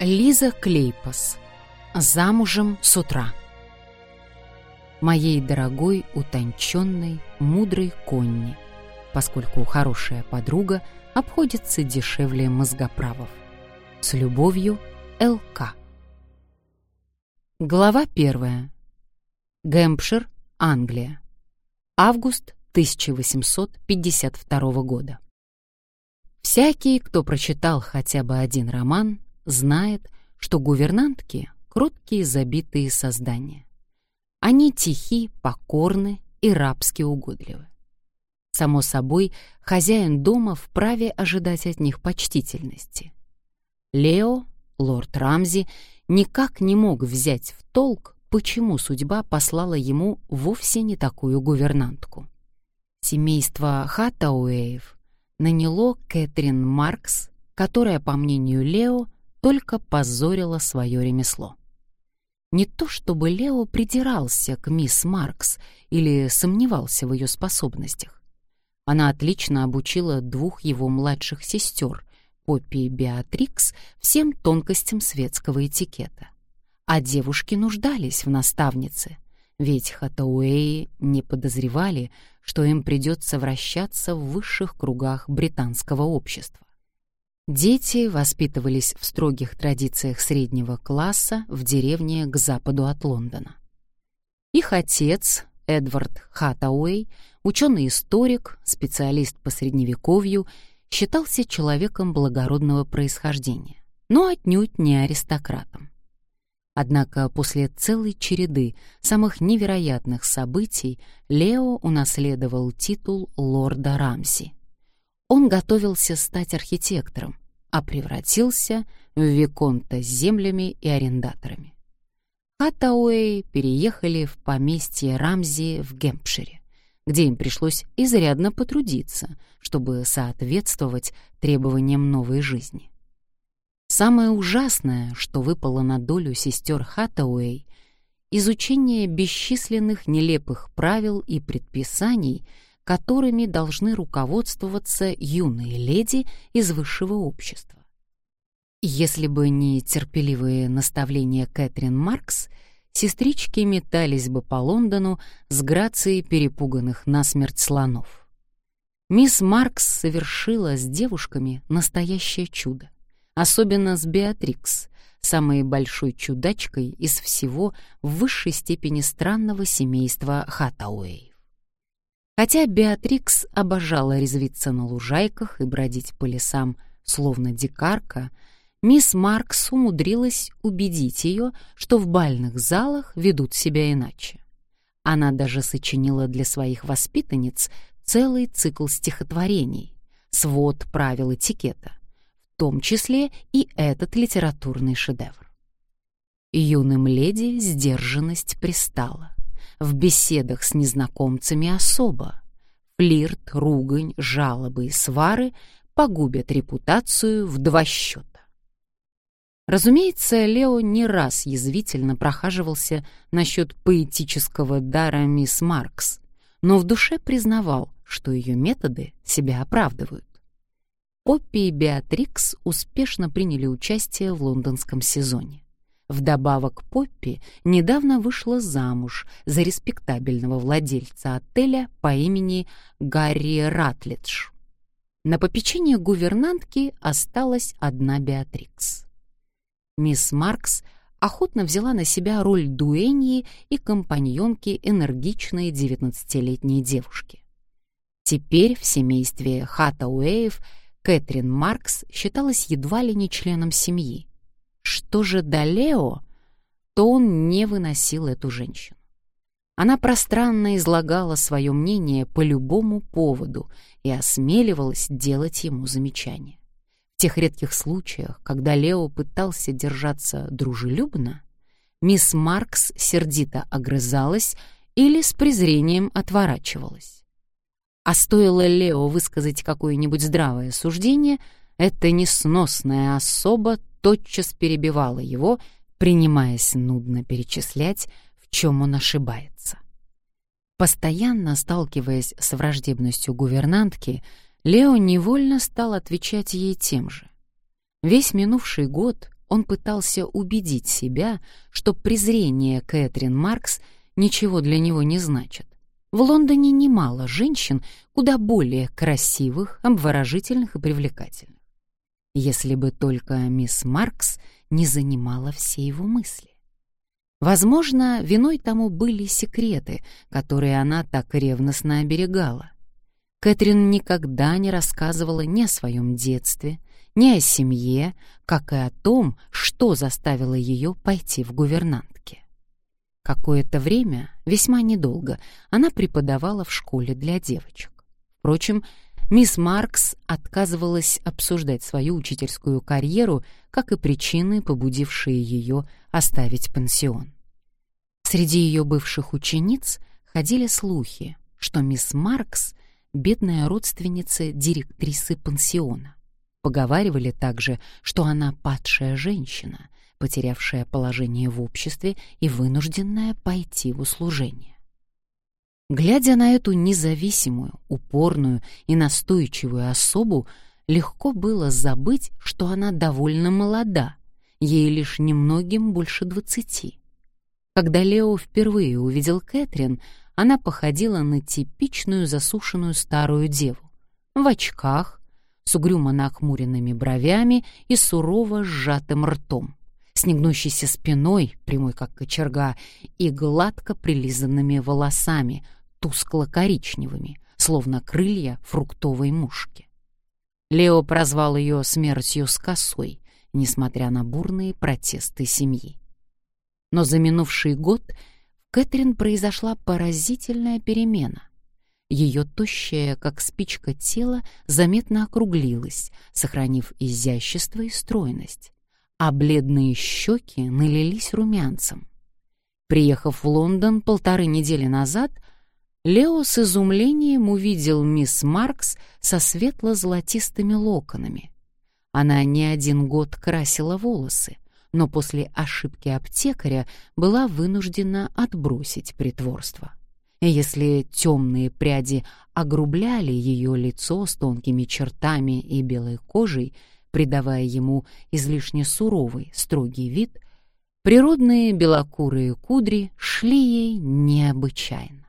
Лиза Клейпас. Замужем с утра. Моей дорогой, утонченной, мудрой Конни, поскольку хорошая подруга обходится дешевле мозгоправов. С любовью, ЛК. Глава первая. Гэмпшир, Англия. Август 1852 года. Всякий, кто прочитал хотя бы один роман, знает, что гувернантки — кроткие забитые создания. Они тихи, покорны и рабски угодливы. Само собой, хозяин дома вправе ожидать от них почтительности. Лео, лорд Рамзи, никак не мог взять в толк, почему судьба послала ему вовсе не такую гувернантку. Семейство Хаттауэев наняло Кэтрин Маркс, которая, по мнению Лео, только позорила свое ремесло. Не то чтобы Лео придирался к мисс Маркс или сомневался в ее способностях. Она отлично обучила двух его младших сестер, Поппи и Беатрикс, всем тонкостям светского этикета. А девушки нуждались в наставнице, ведь Хатауэи не подозревали, что им придется вращаться в высших кругах британского общества. Дети воспитывались в строгих традициях среднего класса в деревне к западу от Лондона. Их отец, Эдвард Хаттауэй, ученый-историк, специалист по средневековью, считался человеком благородного происхождения, но отнюдь не аристократом. Однако после целой череды самых невероятных событий Лео унаследовал титул лорда Рамси. Он готовился стать архитектором, а превратился в виконта с землями и арендаторами. Хаттауэй переехали в поместье Рамзи в Гемпшире, где им пришлось изрядно потрудиться, чтобы соответствовать требованиям новой жизни. Самое ужасное, что выпало на долю сестер Хаттауэй, изучение бесчисленных нелепых правил и предписаний — которыми должны руководствоваться юные леди из высшего общества. Если бы не терпеливые наставления Кэтрин Маркс, сестрички метались бы по Лондону с грацией перепуганных насмерть слонов. Мисс Маркс совершила с девушками настоящее чудо, особенно с Беатрикс, самой большой чудачкой из всего в высшей степени странного семейства Хаттауэй. Хотя Беатрикс обожала резвиться на лужайках и бродить по лесам, словно дикарка, мисс Маркс умудрилась убедить ее, что в бальных залах ведут себя иначе. Она даже сочинила для своих воспитанниц целый цикл стихотворений, свод правил этикета, в том числе и этот литературный шедевр. Юным леди сдержанность пристала в беседах с незнакомцами особо. Флирт, ругань, жалобы и свары погубят репутацию в два счета. Разумеется, Лео не раз язвительно прохаживался насчет поэтического дара мисс Маркс, но в душе признавал, что ее методы себя оправдывают. Поппи и Беатрикс успешно приняли участие в лондонском сезоне. Вдобавок Поппи недавно вышла замуж за респектабельного владельца отеля по имени Гарри Ратлидж. На попечение гувернантки осталась одна Беатрикс. Мисс Маркс охотно взяла на себя роль дуэньи и компаньонки энергичной девятнадцатилетней девушки. Теперь в семействе Хаттауэев Кэтрин Маркс считалась едва ли не членом семьи, что же до Лео, то он не выносил эту женщину. Она пространно излагала свое мнение по любому поводу и осмеливалась делать ему замечания. В тех редких случаях, когда Лео пытался держаться дружелюбно, мисс Маркс сердито огрызалась или с презрением отворачивалась. А стоило Лео высказать какое-нибудь здравое суждение, эта несносная особа тотчас перебивала его, принимаясь нудно перечислять, в чем он ошибается. Постоянно сталкиваясь с враждебностью гувернантки, Лео невольно стал отвечать ей тем же. Весь минувший год он пытался убедить себя, что презрение Кэтрин Маркс ничего для него не значит. В Лондоне немало женщин, куда более красивых, обворожительных и привлекательных. Если бы только мисс Маркс не занимала все его мысли. Возможно, виной тому были секреты, которые она так ревностно оберегала. Кэтрин никогда не рассказывала ни о своем детстве, ни о семье, как и о том, что заставило ее пойти в гувернантки. Какое-то время, весьма недолго, она преподавала в школе для девочек. Впрочем, мисс Маркс отказывалась обсуждать свою учительскую карьеру, как и причины, побудившие ее оставить пансион. Среди ее бывших учениц ходили слухи, что мисс Маркс бедная родственница директрисы пансиона. Поговаривали также, что она падшая женщина, потерявшая положение в обществе и вынужденная пойти в услужение. Глядя на эту независимую, упорную и настойчивую особу, легко было забыть, что она довольно молода, ей лишь немногим больше двадцати. Когда Лео впервые увидел Кэтрин, она походила на типичную засушенную старую деву. В очках, с угрюмо нахмуренными бровями и сурово сжатым ртом, с негнущейся спиной, прямой как кочерга, и гладко прилизанными волосами, тускло-коричневыми, словно крылья фруктовой мушки. Лео прозвал ее смертью с косой, несмотря на бурные протесты семьи. Но за минувший год Кэтрин произошла поразительная перемена. Ее тощее, как спичка тело, заметно округлилось, сохранив изящество и стройность, а бледные щеки налились румянцем. Приехав в Лондон полторы недели назад, Лео с изумлением увидел мисс Маркс со светло-золотистыми локонами. Она не один год красила волосы, но после ошибки аптекаря была вынуждена отбросить притворство. Если темные пряди огрубляли ее лицо с тонкими чертами и белой кожей, придавая ему излишне суровый, строгий вид, природные белокурые кудри шли ей необычайно.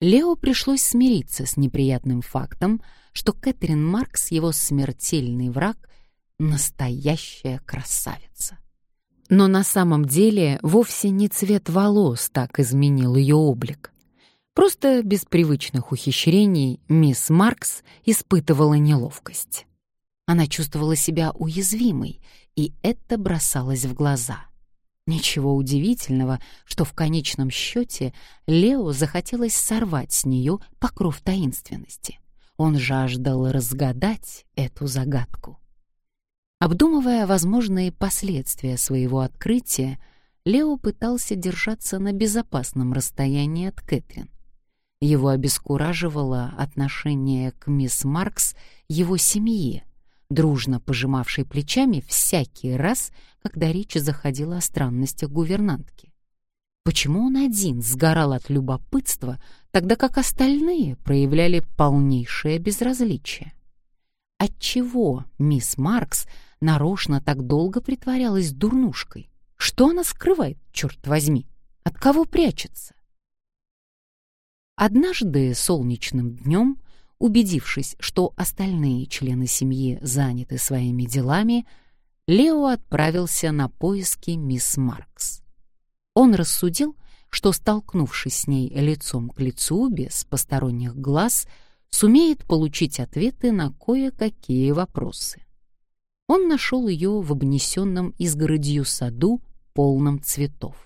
Лео пришлось смириться с неприятным фактом, что Кэтрин Маркс, его смертельный враг, настоящая красавица. Но на самом деле вовсе не цвет волос так изменил ее облик. Просто без привычных ухищрений мисс Маркс испытывала неловкость. Она чувствовала себя уязвимой, и это бросалось в глаза. Ничего удивительного, что в конечном счете Лео захотелось сорвать с нее покров таинственности. Он жаждал разгадать эту загадку. Обдумывая возможные последствия своего открытия, Лео пытался держаться на безопасном расстоянии от Кэтрин. Его обескураживало отношение к мисс Маркс его семье, дружно пожимавшей плечами всякий раз, когда речь заходила о странностях гувернантки. Почему он один сгорал от любопытства, тогда как остальные проявляли полнейшее безразличие? Отчего мисс Маркс нарочно так долго притворялась дурнушкой? Что она скрывает, черт возьми? От кого прячется? Однажды солнечным днем, убедившись, что остальные члены семьи заняты своими делами, Лео отправился на поиски мисс Маркс. Он рассудил, что, столкнувшись с ней лицом к лицу без посторонних глаз, сумеет получить ответы на кое-какие вопросы он нашел ее в обнесенном изгородью саду, полном цветов.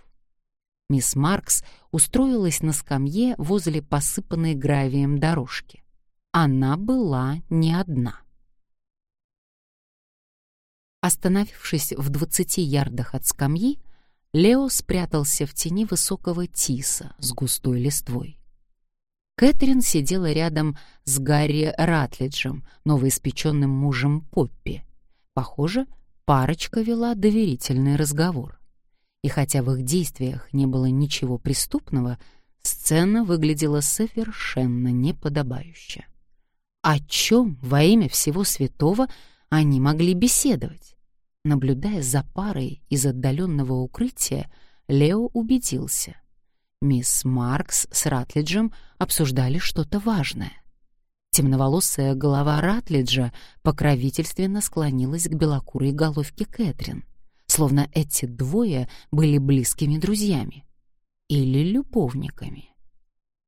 Мисс Маркс устроилась на скамье возле посыпанной гравием дорожки. Она была не одна. Остановившись в двадцати ярдах от скамьи, Лео спрятался в тени высокого тиса с густой листвой. Кэтрин сидела рядом с Гарри Ратлиджем, новоиспеченным мужем Поппи, Похоже, парочка вела доверительный разговор. И хотя в их действиях не было ничего преступного, сцена выглядела совершенно неподобающе. О чем во имя всего святого они могли беседовать? Наблюдая за парой из отдаленного укрытия, Лео убедился. Мисс Маркс с Ратлиджем обсуждали что-то важное. Темноволосая голова Ратлиджа покровительственно склонилась к белокурой головке Кэтрин, словно эти двое были близкими друзьями или любовниками.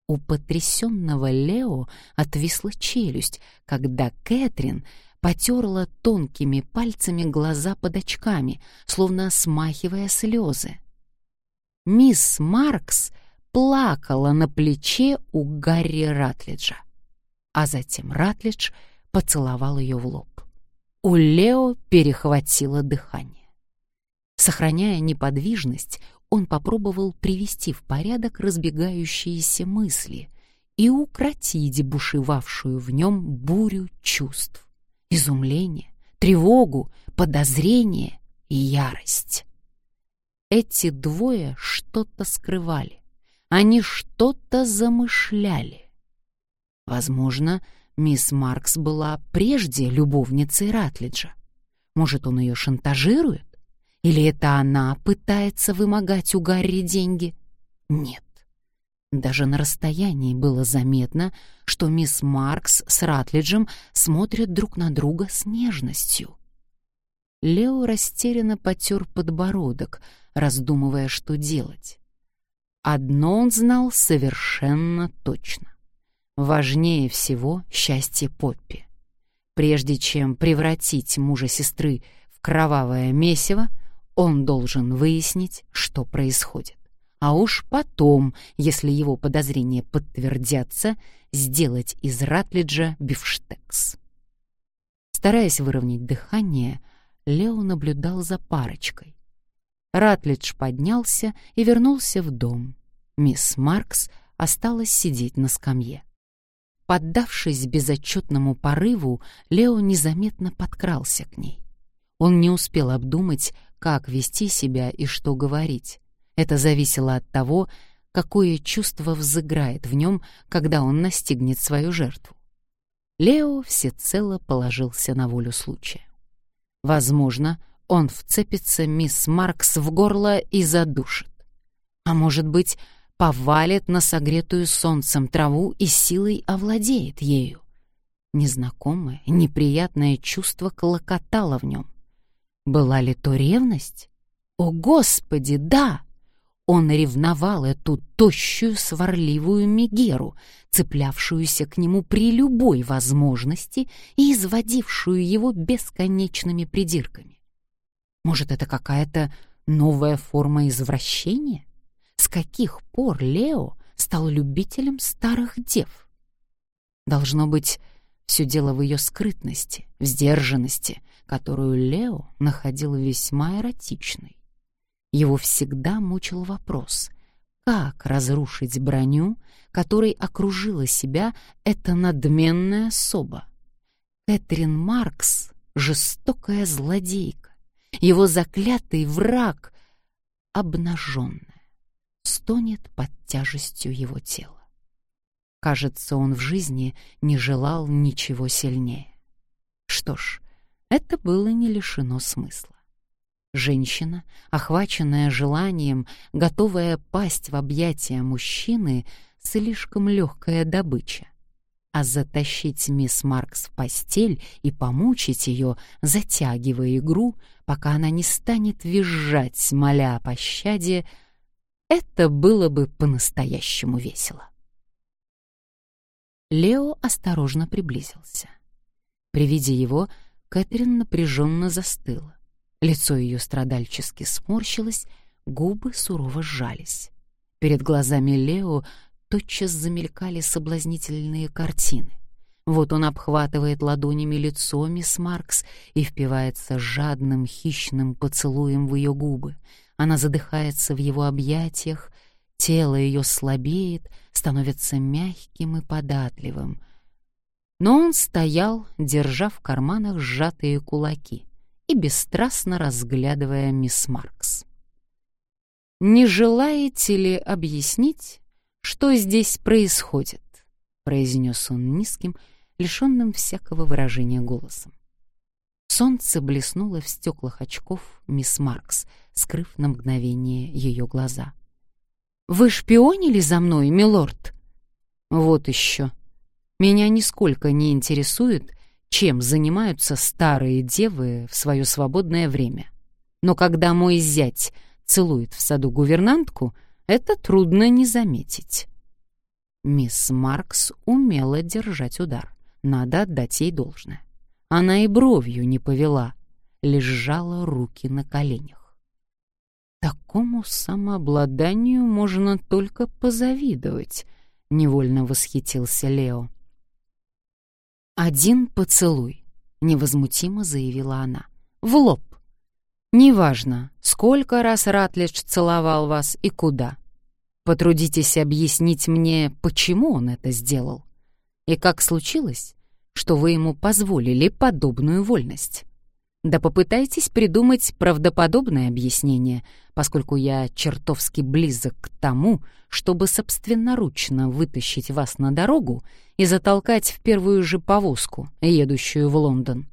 У потрясенного Лео отвисла челюсть, когда Кэтрин потерла тонкими пальцами глаза под очками, словно смахивая слезы. Мисс Маркс плакала на плече у Гарри Ратлиджа, а затем Ратлидж поцеловал ее в лоб. У Лео перехватило дыхание. Сохраняя неподвижность, он попробовал привести в порядок разбегающиеся мысли и укротить бушевавшую в нем бурю чувств изумление, тревогу, подозрение и ярость. Эти двое что-то скрывали, они что-то замышляли. Возможно, мисс Маркс была прежде любовницей Ратлиджа. Может, он ее шантажирует? Или это она пытается вымогать у Гарри деньги? Нет. Даже на расстоянии было заметно, что мисс Маркс с Ратлиджем смотрят друг на друга с нежностью. Лео растерянно потер подбородок, раздумывая, что делать. Одно он знал совершенно точно. Важнее всего счастье Поппи. Прежде чем превратить мужа сестры в кровавое месиво, он должен выяснить, что происходит а уж потом, если его подозрения подтвердятся, сделать из Ратлиджа бифштекс. Стараясь выровнять дыхание, Лео наблюдал за парочкой. Ратлидж поднялся и вернулся в дом. Мисс Маркс осталась сидеть на скамье. Поддавшись безотчетному порыву, Лео незаметно подкрался к ней. Он не успел обдумать, как вести себя и что говорить. Это зависело от того, какое чувство взыграет в нем, когда он настигнет свою жертву. Лео всецело положился на волю случая. Возможно, он вцепится мисс Маркс в горло и задушит. А может быть, повалит на согретую солнцем траву и силой овладеет ею. Незнакомое, неприятное чувство клокотало в нем. Была ли то ревность? О, Господи, да! Он ревновал эту тощую, сварливую Мегеру, цеплявшуюся к нему при любой возможности и изводившую его бесконечными придирками. Может, это какая-то новая форма извращения? С каких пор Лео стал любителем старых дев? Должно быть, все дело в ее скрытности, в сдержанности, которую Лео находил весьма эротичной. Его всегда мучил вопрос, как разрушить броню, которой окружила себя эта надменная особа. Кэтрин Маркс — жестокая злодейка, его заклятый враг, обнаженная, стонет под тяжестью его тела. Кажется, он в жизни не желал ничего сильнее. Что ж, это было не лишено смысла. Женщина, охваченная желанием, готовая пасть в объятия мужчины, слишком легкая добыча. А затащить мисс Маркс в постель и помучить ее, затягивая игру, пока она не станет визжать, моля о пощаде, это было бы по-настоящему весело. Лео осторожно приблизился. При виде его Кэтрин напряженно застыла. Лицо ее страдальчески сморщилось, губы сурово сжались. Перед глазами Лео тотчас замелькали соблазнительные картины. Вот он обхватывает ладонями лицо мисс Маркс и впивается жадным хищным поцелуем в ее губы. Она задыхается в его объятиях, тело ее слабеет, становится мягким и податливым. Но он стоял, держа в карманах сжатые кулаки и бесстрастно разглядывая мисс Маркс. «Не желаете ли объяснить, что здесь происходит?» — произнес он низким, лишенным всякого выражения голосом. Солнце блеснуло в стеклах очков мисс Маркс, скрыв на мгновение ее глаза. «Вы шпионили за мной, милорд?» «Вот еще. Меня нисколько не интересует, чем занимаются старые девы в свое свободное время. Но когда мой зять целует в саду гувернантку, это трудно не заметить». Мисс Маркс умела держать удар. Надо отдать ей должное. Она и бровью не повела, лишь сжала руки на коленях. Такому самообладанию можно только позавидовать, невольно восхитился Лео. Один поцелуй, невозмутимо заявила она. В лоб. Неважно, сколько раз Ратлидж целовал вас и куда. Потрудитесь объяснить мне, почему он это сделал. И как случилось, что вы ему позволили подобную вольность. Да попытайтесь придумать правдоподобное объяснение, поскольку я чертовски близок к тому, чтобы собственноручно вытащить вас на дорогу и затолкать в первую же повозку, едущую в Лондон.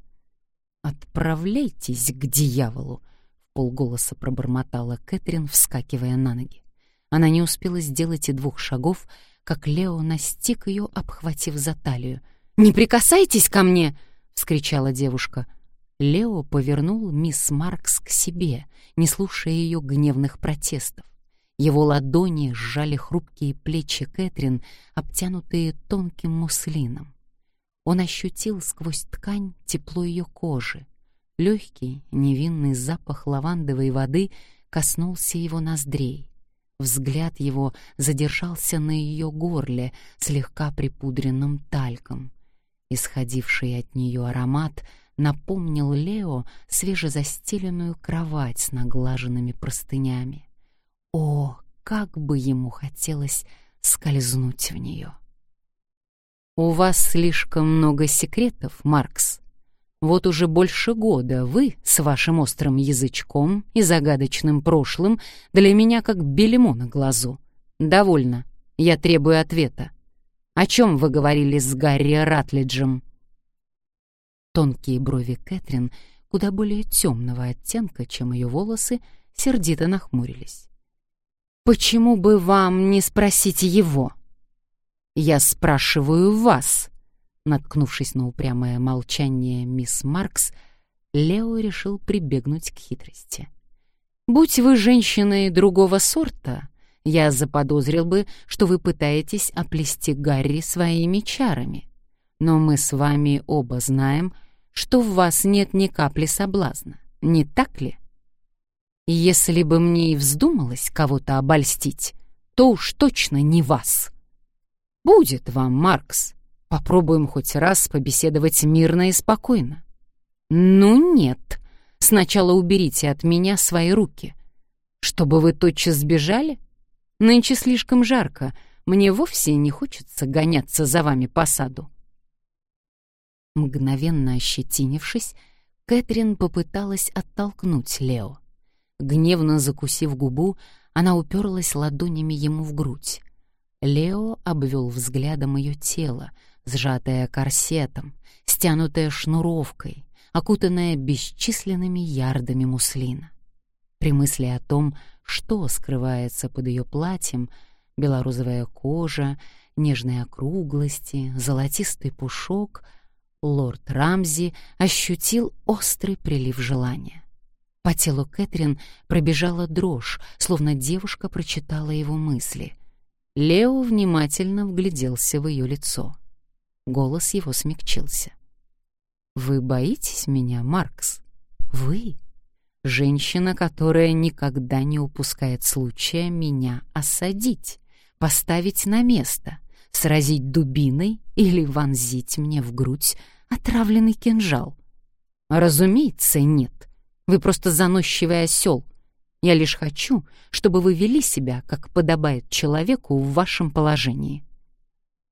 «Отправляйтесь к дьяволу!» — полголоса пробормотала Кэтрин, вскакивая на ноги. Она не успела сделать и двух шагов, как Лео настиг ее, обхватив за талию — «Не прикасайтесь ко мне!» — вскричала девушка. Лео повернул мисс Маркс к себе, не слушая ее гневных протестов. Его ладони сжали хрупкие плечи Кэтрин, обтянутые тонким муслином. Он ощутил сквозь ткань тепло ее кожи. Легкий, невинный запах лавандовой воды коснулся его ноздрей. Взгляд его задержался на ее горле, слегка припудренным тальком. Исходивший от нее аромат напомнил Лео свежезастеленную кровать с наглаженными простынями. О, как бы ему хотелось скользнуть в нее! «У вас слишком много секретов, Маркс. Вот уже больше года вы с вашим острым язычком и загадочным прошлым для меня как бельмо на глазу. Довольно. Я требую ответа. О чем вы говорили с Гарри Ратлиджем?» Тонкие брови Кэтрин, куда более темного оттенка, чем ее волосы, сердито нахмурились. «Почему бы вам не спросить его?» «Я спрашиваю вас», наткнувшись на упрямое молчание мисс Маркс, Лео решил прибегнуть к хитрости. «Будь вы женщиной другого сорта, я заподозрил бы, что вы пытаетесь оплести Гарри своими чарами. Но мы с вами оба знаем, что в вас нет ни капли соблазна, не так ли? Если бы мне и вздумалось кого-то обольстить, то уж точно не вас. Будет вам, Маркс. Попробуем хоть раз побеседовать мирно и спокойно. Ну нет, сначала уберите от меня свои руки. Чтобы вы тотчас сбежали? Нынче слишком жарко, мне вовсе не хочется гоняться за вами по саду». Мгновенно ощетинившись, Кэтрин попыталась оттолкнуть Лео. Гневно закусив губу, она уперлась ладонями ему в грудь. Лео обвел взглядом ее тело, сжатое корсетом, стянутое шнуровкой, окутанное бесчисленными ярдами муслина. При мысли о том, что скрывается под ее платьем, белорозовая кожа, нежные округлости, золотистый пушок, лорд Рамзи ощутил острый прилив желания. По телу Кэтрин пробежала дрожь, словно девушка прочитала его мысли. Лео внимательно вгляделся в ее лицо. Голос его смягчился. «Вы боитесь меня, Маркс? Вы?» Женщина, которая никогда не упускает случая меня осадить, поставить на место, сразить дубиной или вонзить мне в грудь отравленный кинжал. Разумеется, нет. Вы просто заносчивый осел. Я лишь хочу, чтобы вы вели себя, как подобает человеку в вашем положении.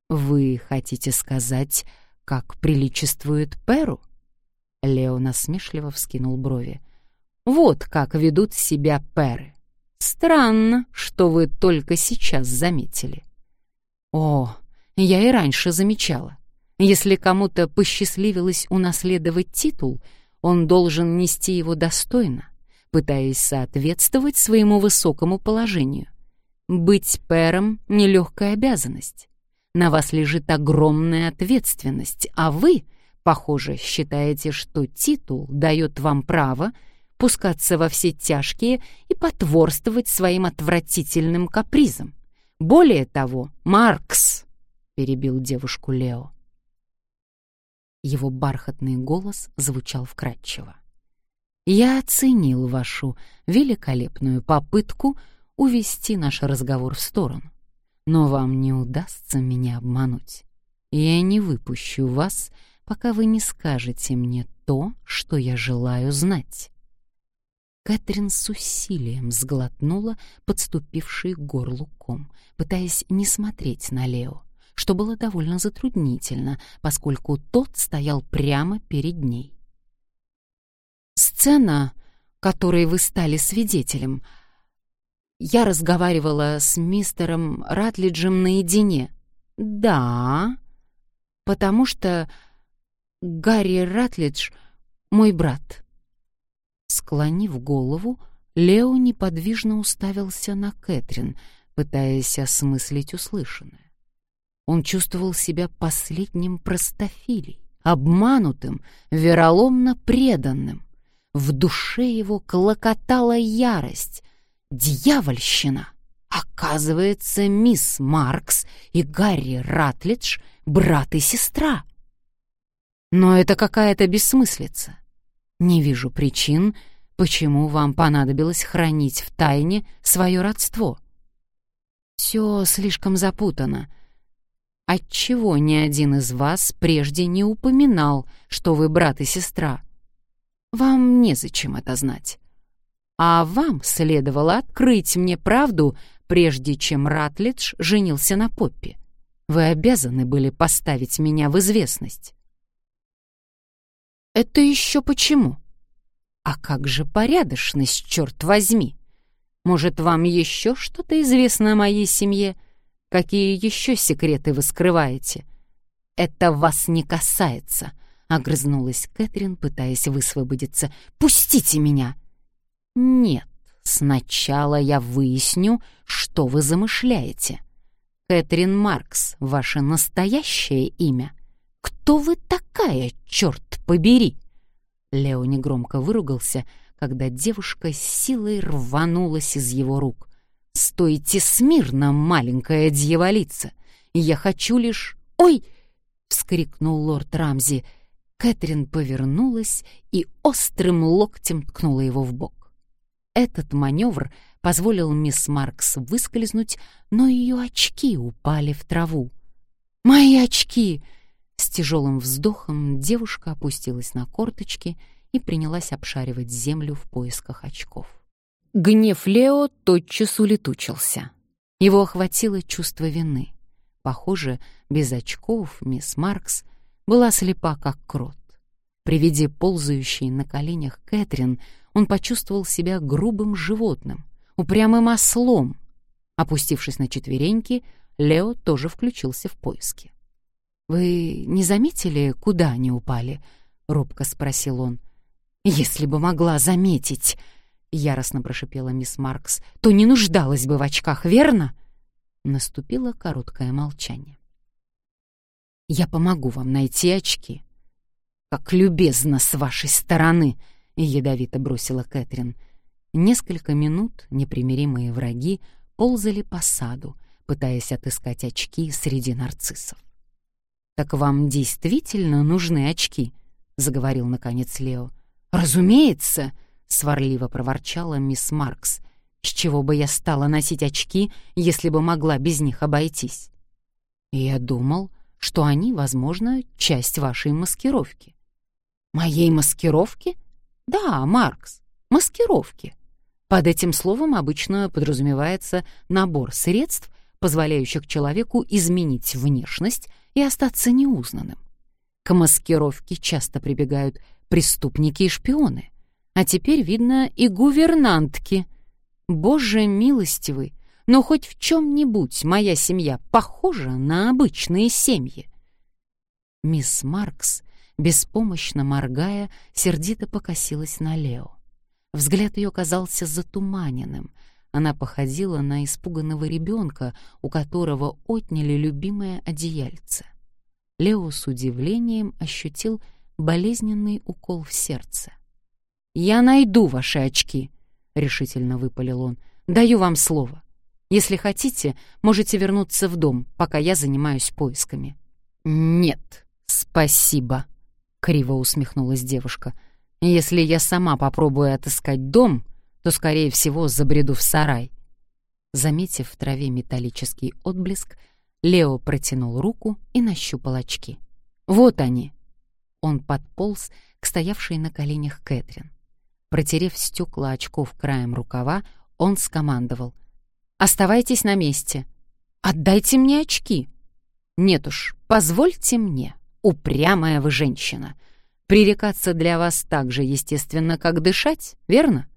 Вы хотите сказать, как приличествует Перу? Лео насмешливо вскинул брови. Вот как ведут себя перы. Странно, что вы только сейчас заметили. О, я и раньше замечала. Если кому-то посчастливилось унаследовать титул, он должен нести его достойно, пытаясь соответствовать своему высокому положению. Быть пэром — нелегкая обязанность. На вас лежит огромная ответственность, а вы, похоже, считаете, что титул дает вам право пускаться во все тяжкие и потворствовать своим отвратительным капризам. Более того, Маркс, — перебил девушку Лео. Его бархатный голос звучал вкрадчиво. «Я оценил вашу великолепную попытку увести наш разговор в сторону но вам не удастся меня обмануть. Я не выпущу вас, пока вы не скажете мне то, что я желаю знать». Кэтрин с усилием сглотнула подступивший к горлу ком, пытаясь не смотреть на Лео, что было довольно затруднительно, поскольку тот стоял прямо перед ней. «Сцена, которой вы стали свидетелем, — я разговаривала с мистером Ратлиджем наедине. Да, потому что Гарри Ратлидж — мой брат. Склонив голову, Лео неподвижно уставился на Кэтрин, пытаясь осмыслить услышанное. Он чувствовал себя последним простофилей, обманутым, вероломно преданным. В душе его клокотала ярость, Дьявольщина! Оказывается, мисс Маркс и Гарри Ратлидж — брат и сестра. Но это какая-то бессмыслица. Не вижу причин, почему вам понадобилось хранить в тайне свое родство. Все слишком запутано. Отчего ни один из вас прежде не упоминал, что вы брат и сестра? Вам незачем это знать а вам следовало открыть мне правду, прежде чем Ратлидж женился на Поппи. Вы обязаны были поставить меня в известность». «Это еще почему?» «А как же порядочность, черт возьми? Может, вам еще что-то известно о моей семье? Какие еще секреты вы скрываете?» «Это вас не касается», — огрызнулась Кэтрин, пытаясь высвободиться. «Пустите меня!» «Нет, сначала я выясню, что вы замышляете. Кэтрин Маркс — ваше настоящее имя. Кто вы такая, черт побери?» Лео негромко выругался, когда девушка с силой рванулась из его рук. «Стойте смирно, маленькая дьяволица! Я хочу лишь...» «Ой!» — вскрикнул лорд Рамзи. Кэтрин повернулась и острым локтем ткнула его в бок. Этот маневр позволил мисс Маркс выскользнуть, но ее очки упали в траву. «Мои очки!» С тяжелым вздохом девушка опустилась на корточки и принялась обшаривать землю в поисках очков. Гнев Лео тотчас улетучился. Его охватило чувство вины. Похоже, без очков мисс Маркс была слепа, как крот. При виде ползающей на коленях Кэтрин он почувствовал себя грубым животным, упрямым ослом. Опустившись на четвереньки, Лео тоже включился в поиски. «Вы не заметили, куда они упали?» — робко спросил он. «Если бы могла заметить», — яростно прошипела мисс Маркс, «то не нуждалась бы в очках, верно?» Наступило короткое молчание. «Я помогу вам найти очки». «Как любезно с вашей стороны!» — ядовито бросила Кэтрин. Несколько минут непримиримые враги ползали по саду, пытаясь отыскать очки среди нарциссов. «Так вам действительно нужны очки?» — заговорил наконец Лео. «Разумеется!» — сварливо проворчала мисс Маркс. «С чего бы я стала носить очки, если бы могла без них обойтись?» «Я думал, что они, возможно, часть вашей маскировки». «Моей маскировки?» Да, Маркс, маскировки. Под этим словом обычно подразумевается набор средств, позволяющих человеку изменить внешность и остаться неузнанным. К маскировке часто прибегают преступники и шпионы. А теперь, видно, и гувернантки. Боже милостивый, но хоть в чем-нибудь моя семья похожа на обычные семьи. Мисс Маркс беспомощно моргая, сердито покосилась на Лео. Взгляд ее казался затуманенным. Она походила на испуганного ребенка, у которого отняли любимое одеяльце. Лео с удивлением ощутил болезненный укол в сердце. «Я найду ваши очки», — решительно выпалил он. «Даю вам слово. Если хотите, можете вернуться в дом, пока я занимаюсь поисками». «Нет, спасибо», — криво усмехнулась девушка. «Если я сама попробую отыскать дом, то, скорее всего, забреду в сарай». Заметив в траве металлический отблеск, Лео протянул руку и нащупал очки. «Вот они!» Он подполз к стоявшей на коленях Кэтрин. Протерев стекла очков краем рукава, он скомандовал. «Оставайтесь на месте. Отдайте мне очки!» «Нет уж, позвольте мне, упрямая вы женщина. Пререкаться для вас так же естественно, как дышать, верно?»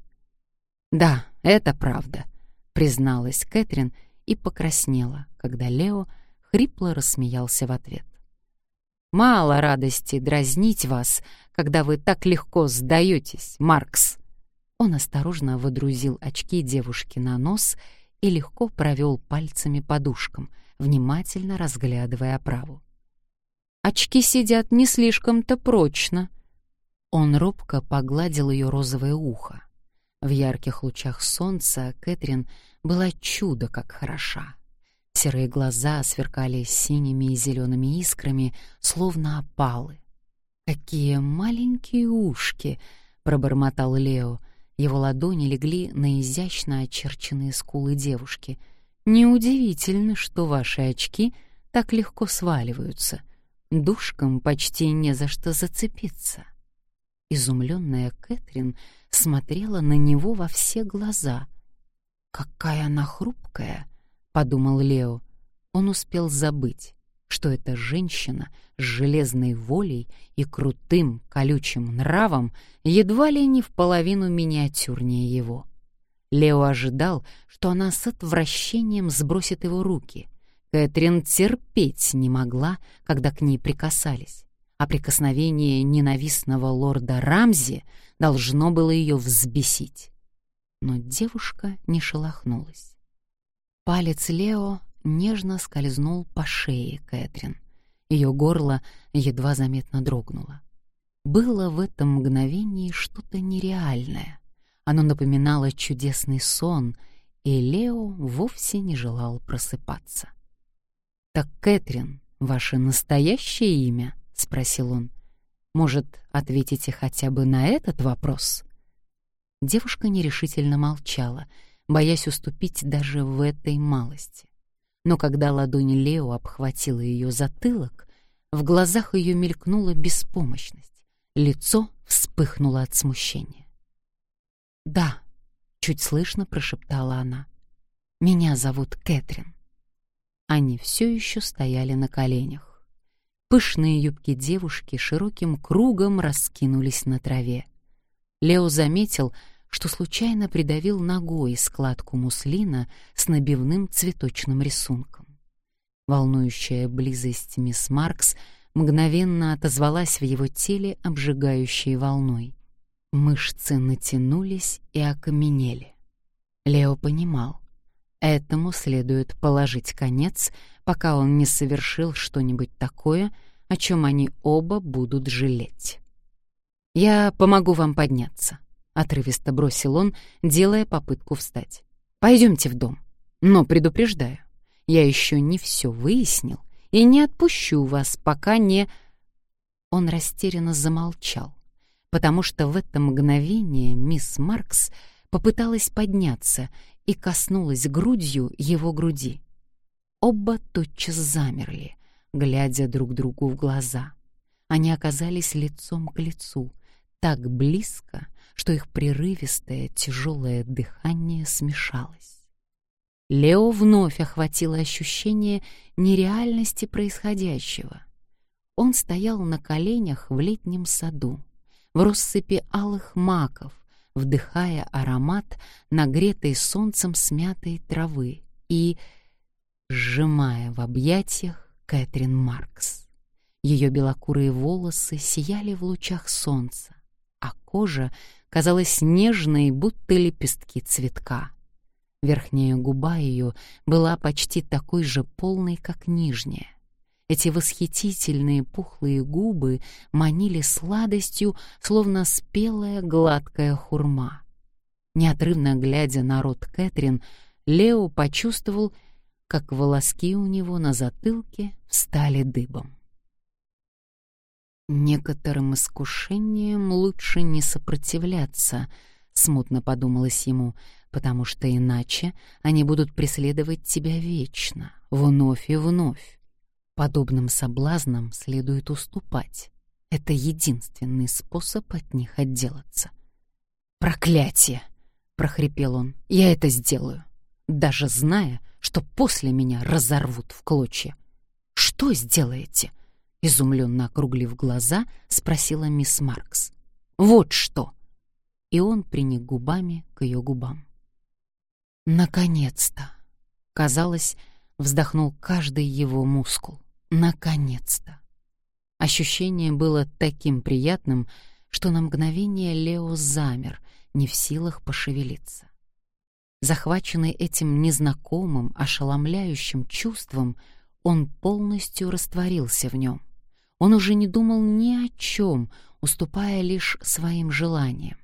«Да, это правда», — призналась Кэтрин и покраснела, когда Лео хрипло рассмеялся в ответ. «Мало радости дразнить вас, когда вы так легко сдаетесь, Маркс!» Он осторожно водрузил очки девушки на нос и легко провел пальцами подушкам, внимательно разглядывая оправу. «Очки сидят не слишком-то прочно». Он робко погладил ее розовое ухо. В ярких лучах солнца Кэтрин была чудо как хороша. Серые глаза сверкали синими и зелеными искрами, словно опалы. «Какие маленькие ушки!» — пробормотал Лео. Его ладони легли на изящно очерченные скулы девушки. «Неудивительно, что ваши очки так легко сваливаются. Душкам почти не за что зацепиться». Изумленная Кэтрин смотрела на него во все глаза. «Какая она хрупкая!» — подумал Лео. Он успел забыть, что эта женщина с железной волей и крутым колючим нравом едва ли не в половину миниатюрнее его. Лео ожидал, что она с отвращением сбросит его руки. Кэтрин терпеть не могла, когда к ней прикасались, а прикосновение ненавистного лорда Рамзи должно было ее взбесить. Но девушка не шелохнулась. Палец Лео нежно скользнул по шее Кэтрин. Ее горло едва заметно дрогнуло. Было в этом мгновении что-то нереальное. Оно напоминало чудесный сон, и Лео вовсе не желал просыпаться. «Так, Кэтрин, ваше настоящее имя?» — спросил он. «Может, ответите хотя бы на этот вопрос?» Девушка нерешительно молчала, боясь уступить даже в этой малости но когда ладонь Лео обхватила ее затылок, в глазах ее мелькнула беспомощность, лицо вспыхнуло от смущения. «Да», — чуть слышно прошептала она, — «меня зовут Кэтрин». Они все еще стояли на коленях. Пышные юбки девушки широким кругом раскинулись на траве. Лео заметил, что случайно придавил ногой складку муслина с набивным цветочным рисунком. Волнующая близость мисс Маркс мгновенно отозвалась в его теле обжигающей волной. Мышцы натянулись и окаменели. Лео понимал, этому следует положить конец, пока он не совершил что-нибудь такое, о чем они оба будут жалеть. «Я помогу вам подняться», отрывисто бросил он, делая попытку встать. Пойдемте в дом. Но предупреждаю, я еще не все выяснил и не отпущу вас, пока не Он растерянно замолчал, потому что в это мгновение мисс Маркс попыталась подняться и коснулась грудью его груди. Оба тотчас замерли, глядя друг другу в глаза. Они оказались лицом к лицу, так близко, что их прерывистое, тяжелое дыхание смешалось. Лео вновь охватило ощущение нереальности происходящего. Он стоял на коленях в летнем саду, в россыпи алых маков, вдыхая аромат нагретой солнцем смятой травы и сжимая в объятиях Кэтрин Маркс. Ее белокурые волосы сияли в лучах солнца, а кожа казалась нежной, будто лепестки цветка. Верхняя губа ее была почти такой же полной, как нижняя. Эти восхитительные пухлые губы манили сладостью, словно спелая гладкая хурма. Неотрывно глядя на рот Кэтрин, Лео почувствовал, как волоски у него на затылке встали дыбом. Некоторым искушениям лучше не сопротивляться, смутно подумалось ему, потому что иначе они будут преследовать тебя вечно, вновь и вновь. Подобным соблазнам следует уступать. Это единственный способ от них отделаться. «Проклятие!» — прохрипел он. «Я это сделаю, даже зная, что после меня разорвут в клочья. Что сделаете?» Изумленно округлив глаза, спросила мисс Маркс. «Вот что!» И он приник губами к ее губам. «Наконец-то!» Казалось, вздохнул каждый его мускул. Наконец-то! Ощущение было таким приятным, что на мгновение Лео замер, не в силах пошевелиться. Захваченный этим незнакомым, ошеломляющим чувством, он полностью растворился в нем. Он уже не думал ни о чем, уступая лишь своим желаниям.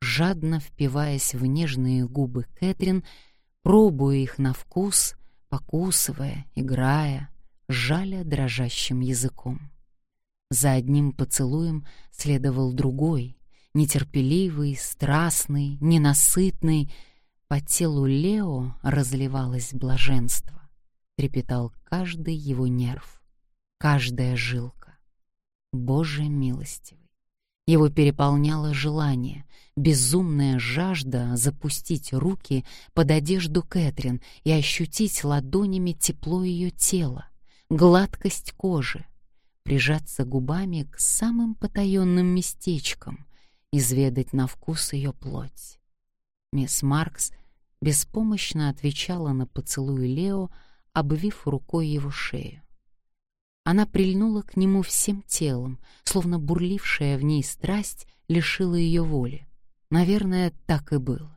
Жадно впиваясь в нежные губы Кэтрин, пробуя их на вкус, покусывая, играя, жаля дрожащим языком. За одним поцелуем следовал другой, нетерпеливый, страстный, ненасытный. По телу Лео разливалось блаженство, трепетал каждый его нерв, каждая жилка. Боже милостивый! Его переполняло желание, безумная жажда запустить руки под одежду Кэтрин и ощутить ладонями тепло ее тела, гладкость кожи, прижаться губами к самым потаенным местечкам, изведать на вкус ее плоть. Мисс Маркс беспомощно отвечала на поцелуй Лео, обвив рукой его шею. Она прильнула к нему всем телом, словно бурлившая в ней страсть лишила ее воли. Наверное, так и было.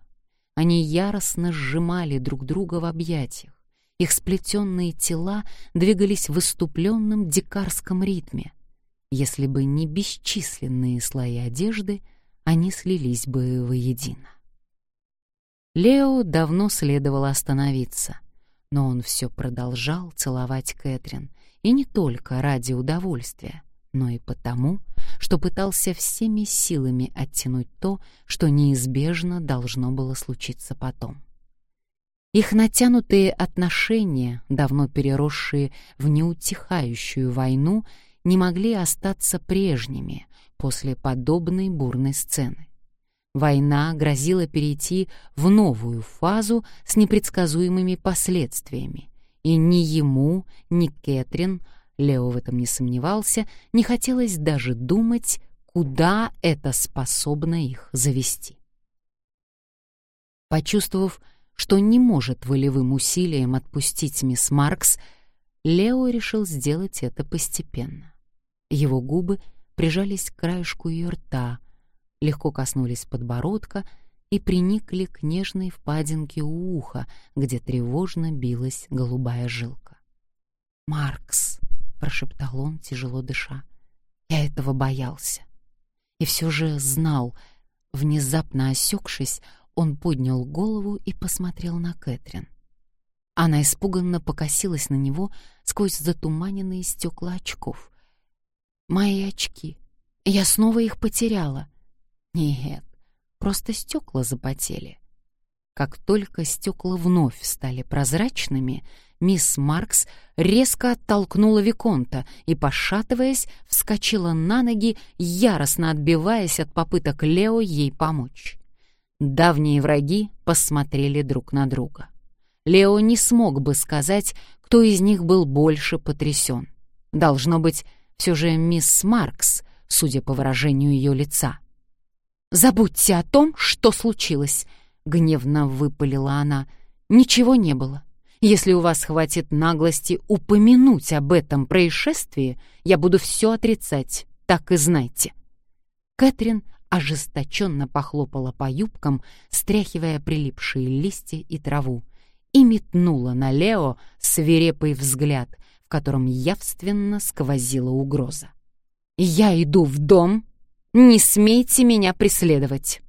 Они яростно сжимали друг друга в объятиях. Их сплетенные тела двигались в выступленном дикарском ритме. Если бы не бесчисленные слои одежды, они слились бы воедино. Лео давно следовало остановиться, но он все продолжал целовать Кэтрин, и не только ради удовольствия, но и потому, что пытался всеми силами оттянуть то, что неизбежно должно было случиться потом. Их натянутые отношения, давно переросшие в неутихающую войну, не могли остаться прежними после подобной бурной сцены. Война грозила перейти в новую фазу с непредсказуемыми последствиями, и ни ему, ни Кэтрин, Лео в этом не сомневался, не хотелось даже думать, куда это способно их завести. Почувствовав, что не может волевым усилием отпустить мисс Маркс, Лео решил сделать это постепенно. Его губы прижались к краешку ее рта, легко коснулись подбородка и приникли к нежной впадинке у уха, где тревожно билась голубая жилка. «Маркс», — прошептал он, тяжело дыша, — «я этого боялся. И все же знал, внезапно осекшись, он поднял голову и посмотрел на Кэтрин. Она испуганно покосилась на него сквозь затуманенные стекла очков. «Мои очки. Я снова их потеряла». «Нет, просто стекла запотели». Как только стекла вновь стали прозрачными, мисс Маркс резко оттолкнула Виконта и, пошатываясь, вскочила на ноги, яростно отбиваясь от попыток Лео ей помочь. Давние враги посмотрели друг на друга. Лео не смог бы сказать, кто из них был больше потрясен. Должно быть, все же мисс Маркс, судя по выражению ее лица. «Забудьте о том, что случилось», — гневно выпалила она. «Ничего не было. Если у вас хватит наглости упомянуть об этом происшествии, я буду все отрицать, так и знайте». Кэтрин ожесточенно похлопала по юбкам, стряхивая прилипшие листья и траву, и метнула на Лео свирепый взгляд, в котором явственно сквозила угроза. «Я иду в дом, не смейте меня преследовать!»